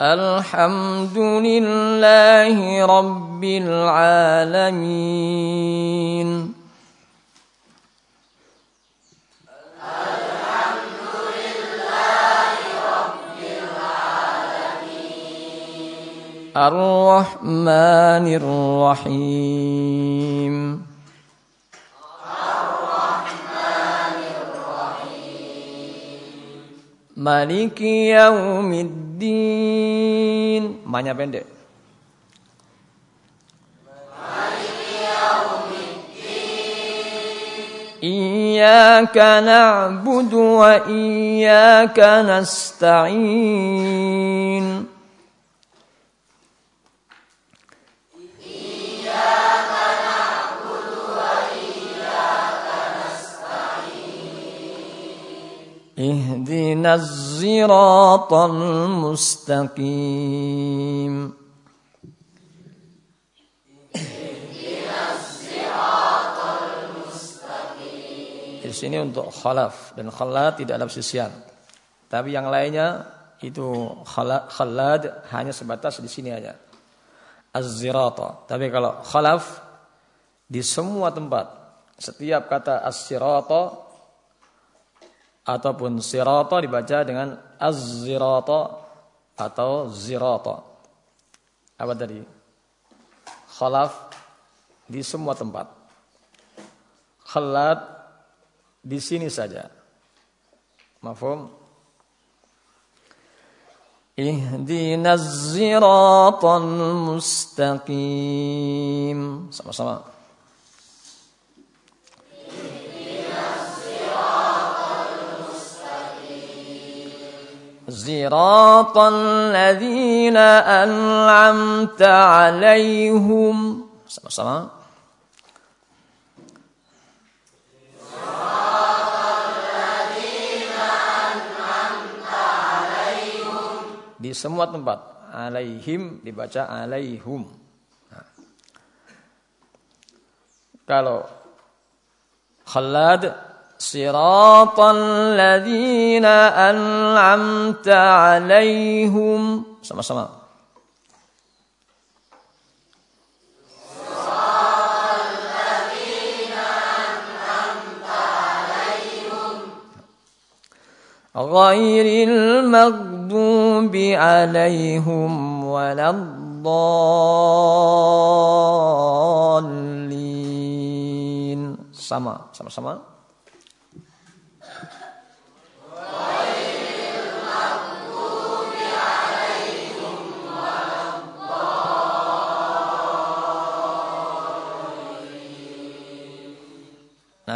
الحمد لله رب العالمين الرحمن الرحيم Maliki yaumiddin. Manya pendek. Maliki yaumiddin. Iyyaka na'budu wa iyyaka nasta'in. اهدنا الصراط المستقيم Di sini untuk khalaf dan khalad tidak ada sisian. Tapi yang lainnya itu khalad hanya sebatas di sini aja. Az-zirata. Tapi kalau khalaf di semua tempat setiap kata as-sirata ataupun sirata dibaca dengan az-zirata atau zirata. Apa tadi? Khalaf di semua tempat. Khalad di sini saja. Mafhum? Ihdinas ziratal mustaqim. Sama-sama. صراط الذين أنعمت عليهم sama-sama di semua tempat alaihim dibaca alaihum nah. kalau khalad صراط الذين أنعمت عليهم. Sama-sama غير المغضوب عليهم ولا الضالين. Sama sama-sama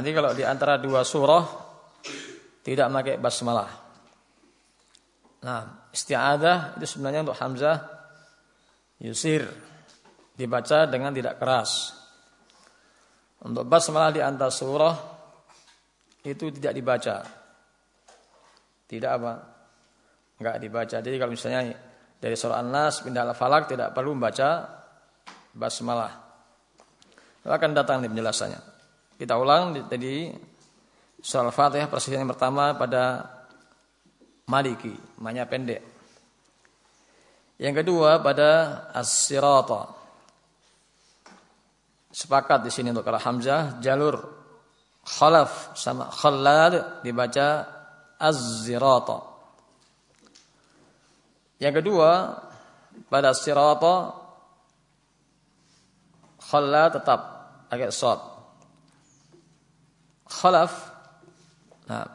Nanti kalau di antara dua surah tidak pakai basmalah. Nah, isti'adah itu sebenarnya untuk hamzah yusir dibaca dengan tidak keras. Untuk basmalah di antara surah itu tidak dibaca. Tidak apa? Enggak dibaca. Jadi kalau misalnya dari surah An-Nas pindah al-Falak tidak perlu membaca basmalah. Akan datang di penjelasannya. Kita ulang tadi surah Al-Fatihah persisian yang pertama pada Maliki, maknanya pendek. Yang kedua pada As-Sirata. Sepakat di sini untuk kalau Hamzah jalur khalaf sama khallad dibaca Az-Zirata. Yang kedua pada Sirata khallad tetap agak short khalaf. Nah,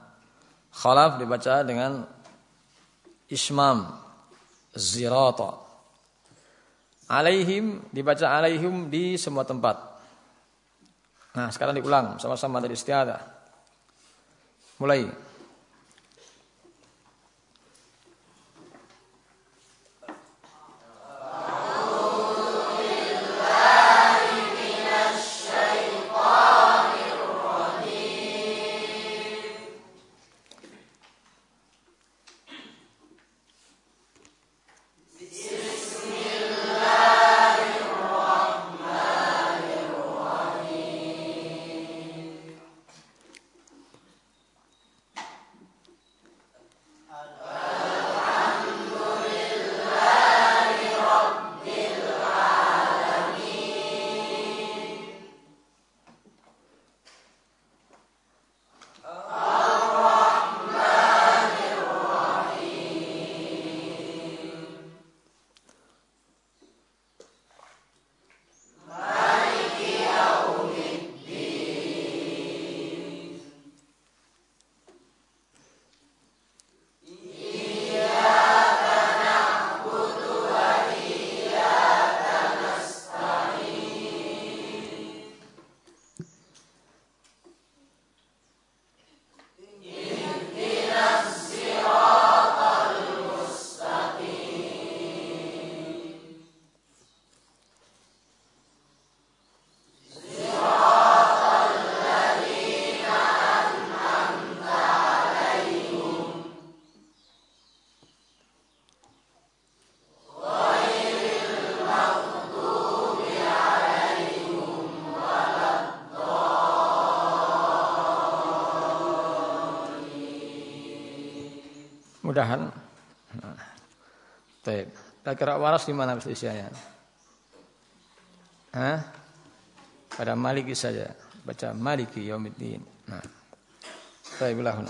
khalaf dibaca dengan ismam zirata. Alaihim dibaca alaihim di semua tempat. Nah, sekarang diulang sama-sama dari istiadah. Mulai. Mudahan. Nah. Baik. Kira waras di mana usianya? Hah? Pada Maliki saja. Baca Maliki Yaumiddin. Nah. Baiklah.